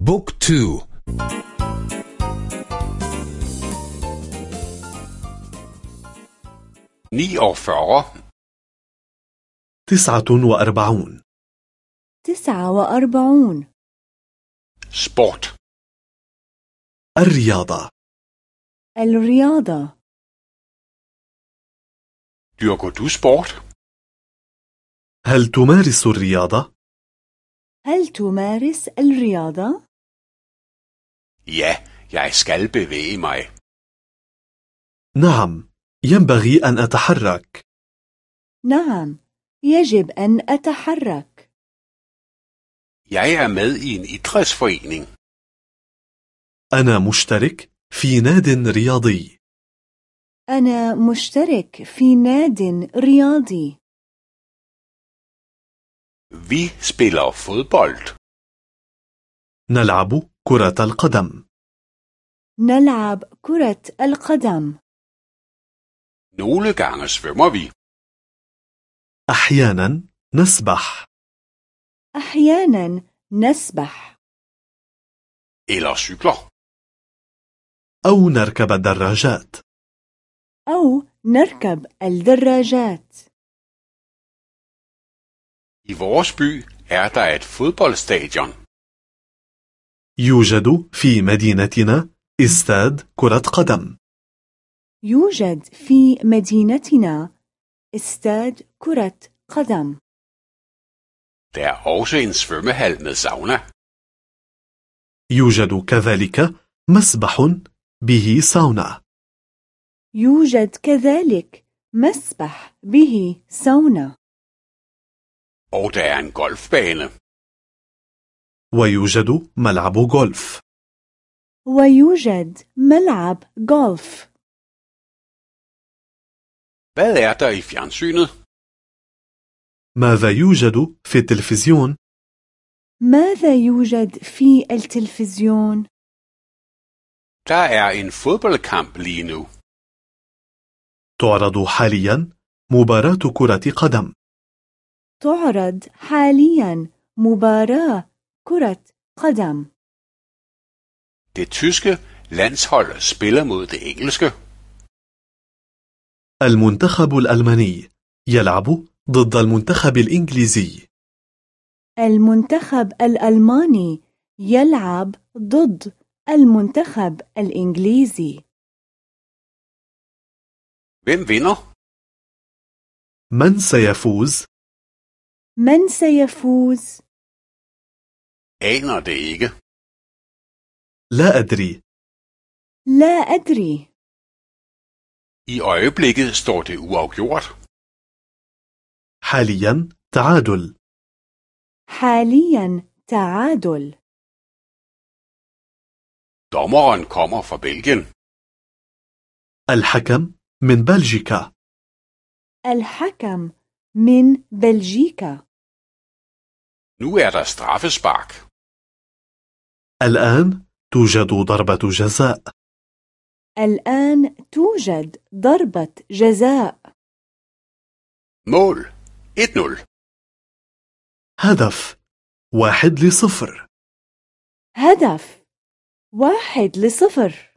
Book two. تسعة وأربعون. تسعة وأربعون. Sport الرياضة. الرياضة. Dyrker du sport? هل تمارس الرياضة؟ هل تمارس الرياضة؟ Ja, jeg skal bevæge mig. نعم ينبغي أن أتحرك نعم يجب أن أتحرك Jeg er med i en idrætsforening. أنا مشترك في ناد رياضي أنا مشترك في ناد رياضي Vi spiller fodbold. نلعب كرة القدم نلعب كرة القدم Nogle gange svømmer vi. أحيانا نسبح أحيانا نسبح Eller cykler. أو نركب الدراجات أو نركب الدراجات I vores by er der et fodboldstadion. يوجد في مدينتنا استاد كرة قدم يوجد في مدينتنا استاد كرة قدم Der er også en svømmehal med sauna. يوجد كذلك مسبح به ساونا يوجد كذلك مسبح به سونا Og der er en golfbane. ويوجد ملعب غولف ويوجد ملعب غولف Hvad er der i fjernsynet? ماذا يوجد في التلفزيون؟ ماذا يوجد في التلفزيون؟ Der er en fodboldkamp lige nu. تعرض حاليا مباراة كرة قدم تعرض حاليا مباراة كرة قدم Det tyske landshold spiller mod det engelske. المنتخب الألماني يلعب ضد المنتخب الإنجليزي المنتخب الألماني يلعب ضد المنتخب الإنجليزي Hvem vinder? من سيفوز؟ من سيفوز؟ Aner det ikke. لا أدري لا أدري I øjeblikket står det uafgjort. حاليا تعادل حاليا تعادل Dommeren kommer fra Belgien. الحكم من بلجيكا الحكم من بلجيكا Nu er der straffespark. الآن توجد ضربة جزاء. الآن توجد ضربة جزاء. Mål 1-0. هدف واحد لصفر. هدف واحد لصفر.